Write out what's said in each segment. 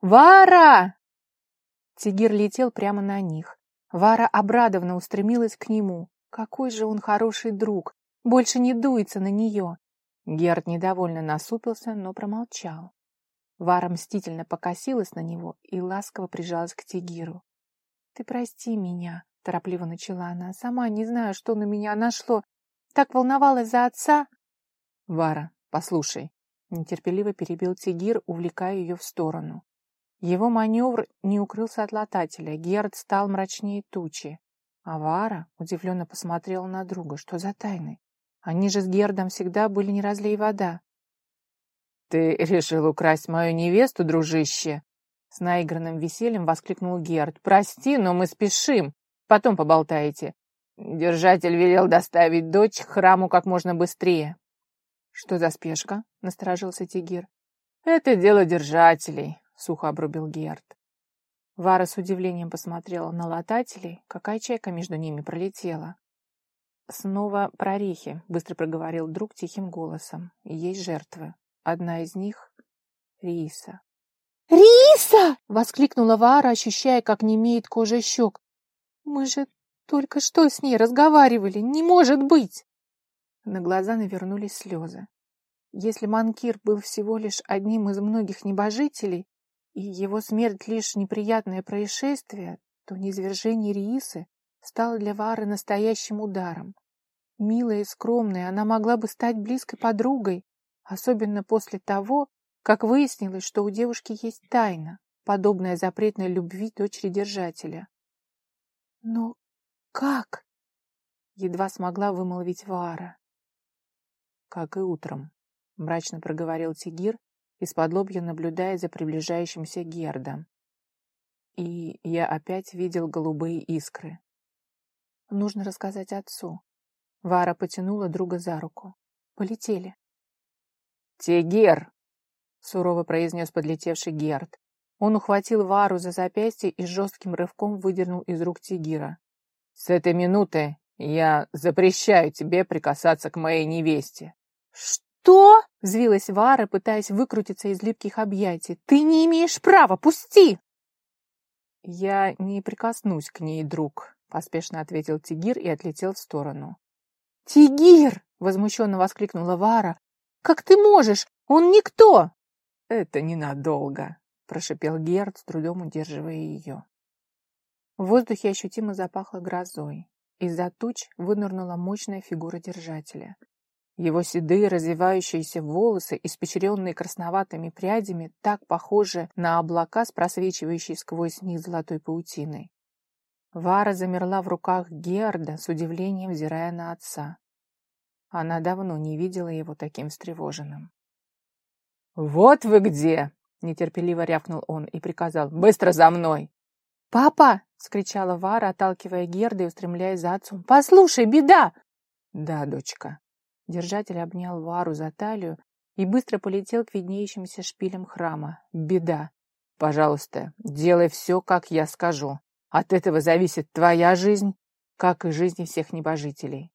Вара!» Тигир летел прямо на них. Вара обрадованно устремилась к нему. Какой же он хороший друг! Больше не дуется на нее. Герд недовольно насупился, но промолчал. Вара мстительно покосилась на него и ласково прижалась к Тигиру. «Ты прости меня», — торопливо начала она. «Сама не знаю, что на меня нашло. Так волновалась за отца». «Вара, послушай», — нетерпеливо перебил Тигир, увлекая ее в сторону. Его маневр не укрылся от латателя. Герд стал мрачнее тучи. А Вара удивленно посмотрела на друга. Что за тайны? Они же с Гердом всегда были не разлей вода. «Ты решил украсть мою невесту, дружище?» С наигранным весельем воскликнул Герд. «Прости, но мы спешим. Потом поболтаете. Держатель велел доставить дочь к храму как можно быстрее». «Что за спешка?» — насторожился Тигир. «Это дело держателей», — сухо обрубил Герд. Вара с удивлением посмотрела на латателей, какая чайка между ними пролетела. «Снова прорехи», — быстро проговорил друг тихим голосом. «Есть жертвы. Одна из них — Риса». «Риса!» — воскликнула Вара, ощущая, как немеет кожа щек. «Мы же только что с ней разговаривали. Не может быть!» На глаза навернулись слезы. Если Манкир был всего лишь одним из многих небожителей, и его смерть лишь неприятное происшествие, то низвержение Риисы стала для Вары настоящим ударом. Милая и скромная, она могла бы стать близкой подругой, особенно после того, как выяснилось, что у девушки есть тайна, подобная запретной любви дочери держателя. «Но как?» — едва смогла вымолвить Вара. «Как и утром», — мрачно проговорил Тигир, из-под лобья наблюдая за приближающимся Гердом. И я опять видел голубые искры. Нужно рассказать отцу. Вара потянула друга за руку. Полетели. «Тегер!» — сурово произнес подлетевший Герд. Он ухватил Вару за запястье и жестким рывком выдернул из рук Тигира. «С этой минуты я запрещаю тебе прикасаться к моей невесте». «Что?» — взвилась Вара, пытаясь выкрутиться из липких объятий. «Ты не имеешь права! Пусти!» «Я не прикоснусь к ней, друг», — поспешно ответил Тигир и отлетел в сторону. «Тигир!» — возмущенно воскликнула Вара. «Как ты можешь? Он никто!» «Это ненадолго», — прошипел Герд, с трудом удерживая ее. В воздухе ощутимо запахло грозой. Из-за туч вынырнула мощная фигура держателя. Его седые развивающиеся волосы, испечренные красноватыми прядями, так похожи на облака с просвечивающей сквозь них золотой паутиной. Вара замерла в руках Герда, с удивлением взирая на отца. Она давно не видела его таким встревоженным. «Вот вы где!» — нетерпеливо рявкнул он и приказал. «Быстро за мной!» «Папа!» — скричала Вара, отталкивая Герда и устремляясь за отцом. «Послушай, беда!» «Да, дочка». Держатель обнял Вару за талию и быстро полетел к виднеющимся шпилям храма. «Беда! Пожалуйста, делай все, как я скажу. От этого зависит твоя жизнь, как и жизни всех небожителей.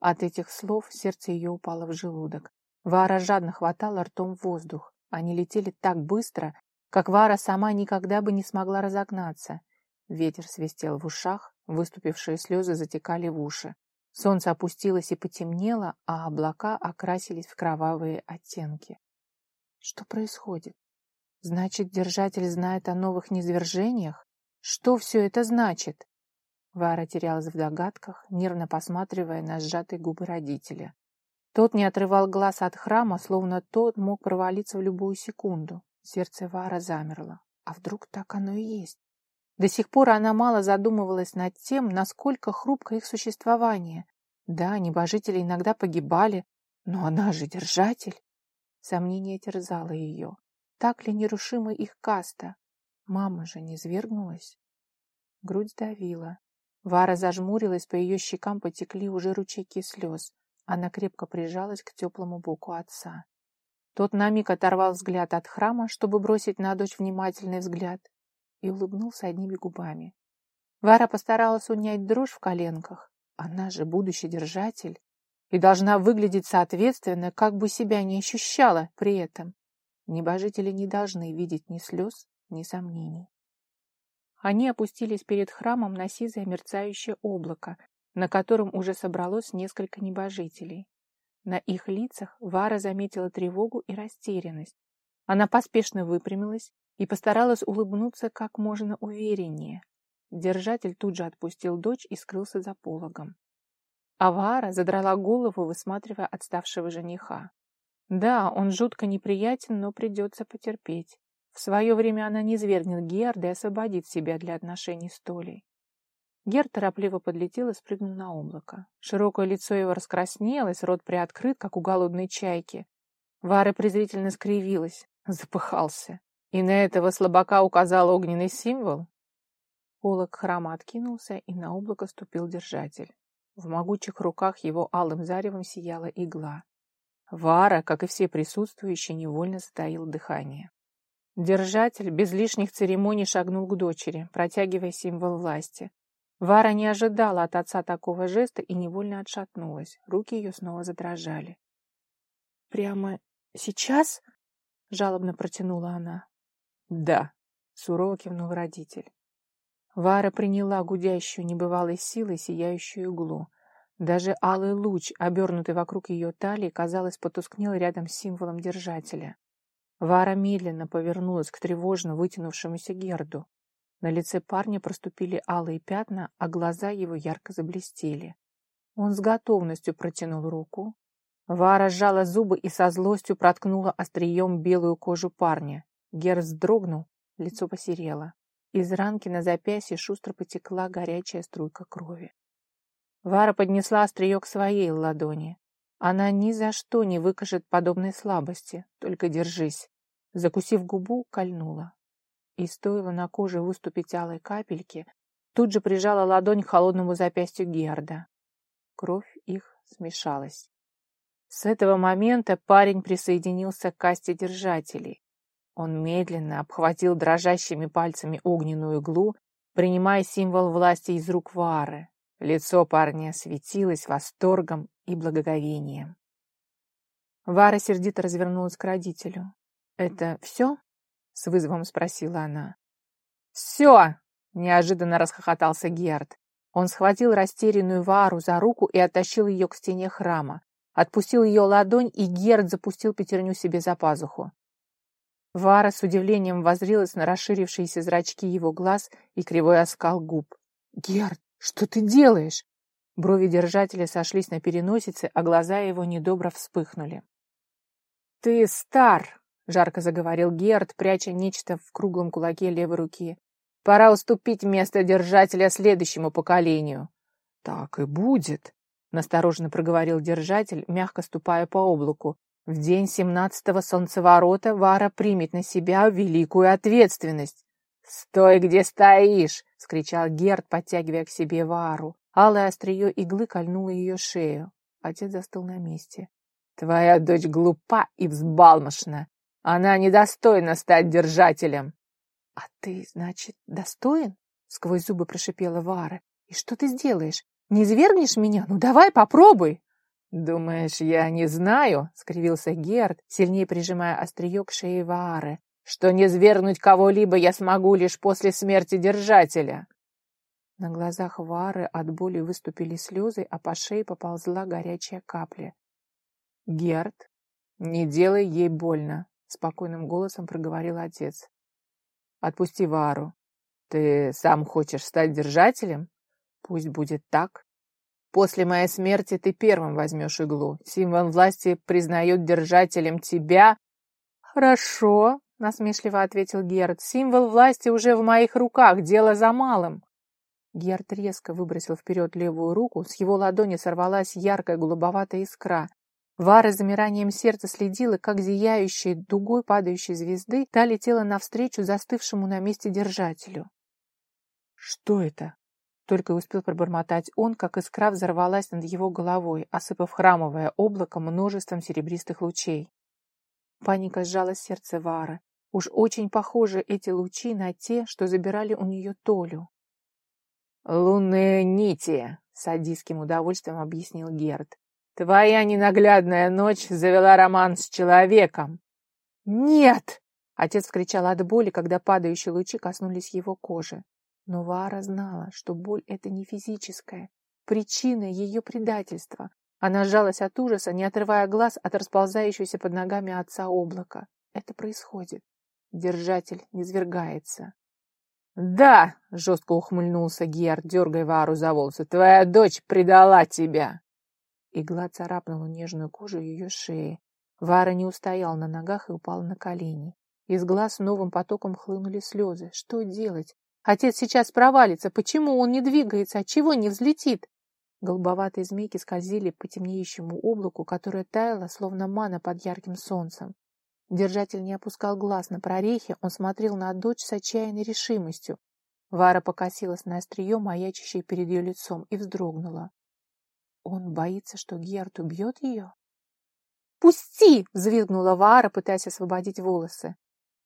От этих слов сердце ее упало в желудок. Вара жадно хватала ртом воздух. Они летели так быстро, как Вара сама никогда бы не смогла разогнаться. Ветер свистел в ушах, выступившие слезы затекали в уши. Солнце опустилось и потемнело, а облака окрасились в кровавые оттенки. Что происходит? Значит, держатель знает о новых низвержениях? Что все это значит? Вара терялась в догадках, нервно посматривая на сжатые губы родителя. Тот не отрывал глаз от храма, словно тот мог провалиться в любую секунду. Сердце Вара замерло. А вдруг так оно и есть? До сих пор она мало задумывалась над тем, насколько хрупко их существование. Да, небожители иногда погибали, но она же держатель. Сомнение терзало ее. Так ли нерушима их каста? Мама же не свергнулась. Грудь давила. Вара зажмурилась, по ее щекам потекли уже ручейки слез. Она крепко прижалась к теплому боку отца. Тот на миг оторвал взгляд от храма, чтобы бросить на дочь внимательный взгляд, и улыбнулся одними губами. Вара постаралась унять дрожь в коленках. Она же будущий держатель и должна выглядеть соответственно, как бы себя не ощущала при этом. Небожители не должны видеть ни слез, ни сомнений. Они опустились перед храмом на сизое мерцающее облако, на котором уже собралось несколько небожителей. На их лицах Вара заметила тревогу и растерянность. Она поспешно выпрямилась и постаралась улыбнуться как можно увереннее. Держатель тут же отпустил дочь и скрылся за пологом. Авара задрала голову, высматривая отставшего жениха. Да, он жутко неприятен, но придется потерпеть. В свое время она не свергнет Герда и освободит себя для отношений с Толей. Гер торопливо подлетел и спрыгнул на облако. Широкое лицо его раскраснелось, рот приоткрыт, как у голодной чайки. Вара презрительно скривилась, запыхался. И на этого слабака указал огненный символ. Полок храма откинулся, и на облако ступил держатель. В могучих руках его алым заревом сияла игла. Вара, как и все присутствующие, невольно затаил дыхание. Держатель без лишних церемоний шагнул к дочери, протягивая символ власти. Вара не ожидала от отца такого жеста и невольно отшатнулась. Руки ее снова задрожали. «Прямо сейчас?» — жалобно протянула она. «Да», — сурово кивнул родитель. Вара приняла гудящую небывалой силой сияющую иглу. Даже алый луч, обернутый вокруг ее талии, казалось, потускнел рядом с символом держателя. Вара медленно повернулась к тревожно вытянувшемуся Герду. На лице парня проступили алые пятна, а глаза его ярко заблестели. Он с готовностью протянул руку. Вара сжала зубы и со злостью проткнула острием белую кожу парня. Гер вздрогнул, лицо посерело. Из ранки на запястье шустро потекла горячая струйка крови. Вара поднесла острие к своей ладони. Она ни за что не выкажет подобной слабости, только держись. Закусив губу, кольнула и стоило на коже выступить алой капельки, тут же прижала ладонь к холодному запястью Герда. Кровь их смешалась. С этого момента парень присоединился к касте держателей. Он медленно обхватил дрожащими пальцами огненную иглу, принимая символ власти из рук Вары. Лицо парня светилось восторгом и благоговением. Вара сердито развернулась к родителю. «Это все?» с вызовом спросила она. «Все!» — неожиданно расхохотался Герд. Он схватил растерянную Вару за руку и оттащил ее к стене храма. Отпустил ее ладонь, и Герд запустил пятерню себе за пазуху. Вара с удивлением возрилась на расширившиеся зрачки его глаз и кривой оскал губ. «Герд, что ты делаешь?» Брови держателя сошлись на переносице, а глаза его недобро вспыхнули. «Ты стар!» жарко заговорил Герд, пряча нечто в круглом кулаке левой руки. Пора уступить место держателя следующему поколению. Так и будет, настороженно проговорил держатель, мягко ступая по облаку. В день семнадцатого солнцеворота Вара примет на себя великую ответственность. «Стой, где стоишь!» — скричал Герд, подтягивая к себе Вару. Алое острие иглы кольнуло ее шею. Отец застыл на месте. «Твоя дочь глупа и взбалмошна. Она недостойна стать держателем. — А ты, значит, достоин? — сквозь зубы прошипела Вара. — И что ты сделаешь? Не извергнешь меня? Ну давай, попробуй. — Думаешь, я не знаю? — скривился Герд, сильнее прижимая острие к шее Вары. — Что не свергнуть кого-либо я смогу лишь после смерти держателя. На глазах Вары от боли выступили слезы, а по шее поползла горячая капля. — Герд, не делай ей больно, спокойным голосом проговорил отец. Отпусти Вару. Ты сам хочешь стать держателем? Пусть будет так. После моей смерти ты первым возьмешь иглу. Символ власти признает держателем тебя. Хорошо, насмешливо ответил Герд. Символ власти уже в моих руках, дело за малым. Герд резко выбросил вперед левую руку, с его ладони сорвалась яркая голубоватая искра. Вара замиранием сердца следила, как зияющей дугой падающей звезды та летела навстречу застывшему на месте держателю. «Что это?» Только успел пробормотать он, как искра взорвалась над его головой, осыпав храмовое облако множеством серебристых лучей. Паника сжала сердце Вары. Уж очень похожи эти лучи на те, что забирали у нее Толю. «Лунные нити!» — с садистским удовольствием объяснил Герд. Твоя ненаглядная ночь завела роман с человеком. Нет! Отец вскричал от боли, когда падающие лучи коснулись его кожи. Но Вара знала, что боль — это не физическая. Причина ее предательства. Она сжалась от ужаса, не отрывая глаз от расползающегося под ногами отца облака. Это происходит. Держатель не свергается. «Да!» — жестко ухмыльнулся Гер, дергая Вару за волосы. «Твоя дочь предала тебя!» Игла царапнула нежную кожу ее шеи. Вара не устоял на ногах и упал на колени. Из глаз новым потоком хлынули слезы. Что делать? Отец сейчас провалится. Почему он не двигается? Отчего не взлетит? Голубоватые змейки скользили по темнеющему облаку, которое таяло, словно мана под ярким солнцем. Держатель не опускал глаз на прорехи, он смотрел на дочь с отчаянной решимостью. Вара покосилась на острие, маячащее перед ее лицом, и вздрогнула. Он боится, что Герт убьет ее? «Пусти!» — взвизгнула Вара, пытаясь освободить волосы.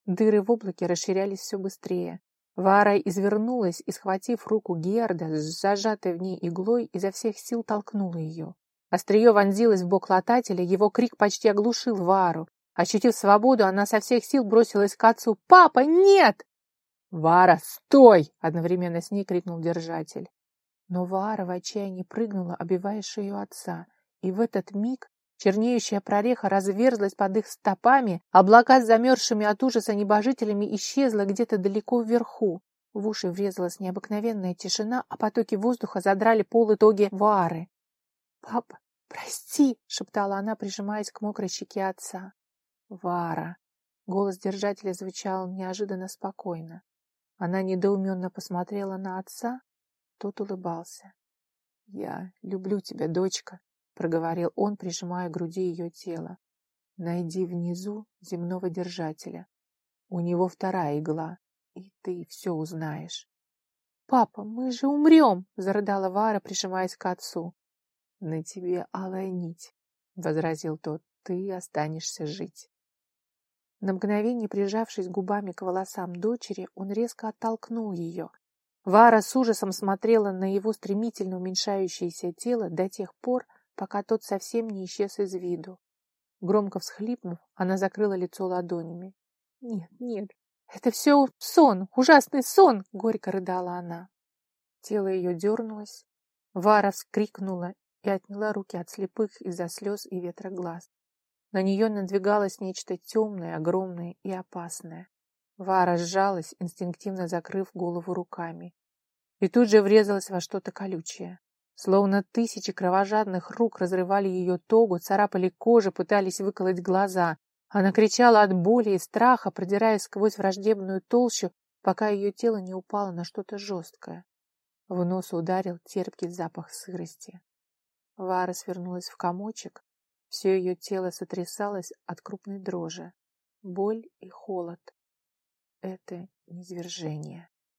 Дыры в облаке расширялись все быстрее. Вара извернулась и, схватив руку Герда, с зажатой в ней иглой, изо всех сил толкнула ее. Острие вонзилось в бок латателя, его крик почти оглушил Вару. Ощутив свободу, она со всех сил бросилась к отцу. «Папа, нет!» «Вара, стой!» — одновременно с ней крикнул держатель. Но Вара в отчаянии прыгнула, обивая шею отца. И в этот миг Чернеющая прореха разверзлась под их стопами, облака с замерзшими от ужаса небожителями исчезла где-то далеко вверху. В уши врезалась необыкновенная тишина, а потоки воздуха задрали пол итоги Вары. «Папа, прости!» — шептала она, прижимаясь к мокрой щеке отца. «Вара!» — голос держателя звучал неожиданно спокойно. Она недоуменно посмотрела на отца, тот улыбался. «Я люблю тебя, дочка», — проговорил он, прижимая к груди ее тело. «Найди внизу земного держателя. У него вторая игла, и ты все узнаешь». «Папа, мы же умрем!» — зарыдала Вара, прижимаясь к отцу. «На тебе алая нить», — возразил тот. «Ты останешься жить». На мгновение, прижавшись губами к волосам дочери, он резко оттолкнул ее. Вара с ужасом смотрела на его стремительно уменьшающееся тело до тех пор, пока тот совсем не исчез из виду. Громко всхлипнув, она закрыла лицо ладонями. «Нет, нет, это все сон, ужасный сон!» — горько рыдала она. Тело ее дернулось. Вара вскрикнула и отняла руки от слепых из-за слез и ветра глаз. На нее надвигалось нечто темное, огромное и опасное. Вара сжалась, инстинктивно закрыв голову руками. И тут же врезалась во что-то колючее. Словно тысячи кровожадных рук разрывали ее тогу, царапали кожу, пытались выколоть глаза. Она кричала от боли и страха, продираясь сквозь враждебную толщу, пока ее тело не упало на что-то жесткое. В нос ударил терпкий запах сырости. Вара свернулась в комочек. Все ее тело сотрясалось от крупной дрожи. Боль и холод. Это низвержение.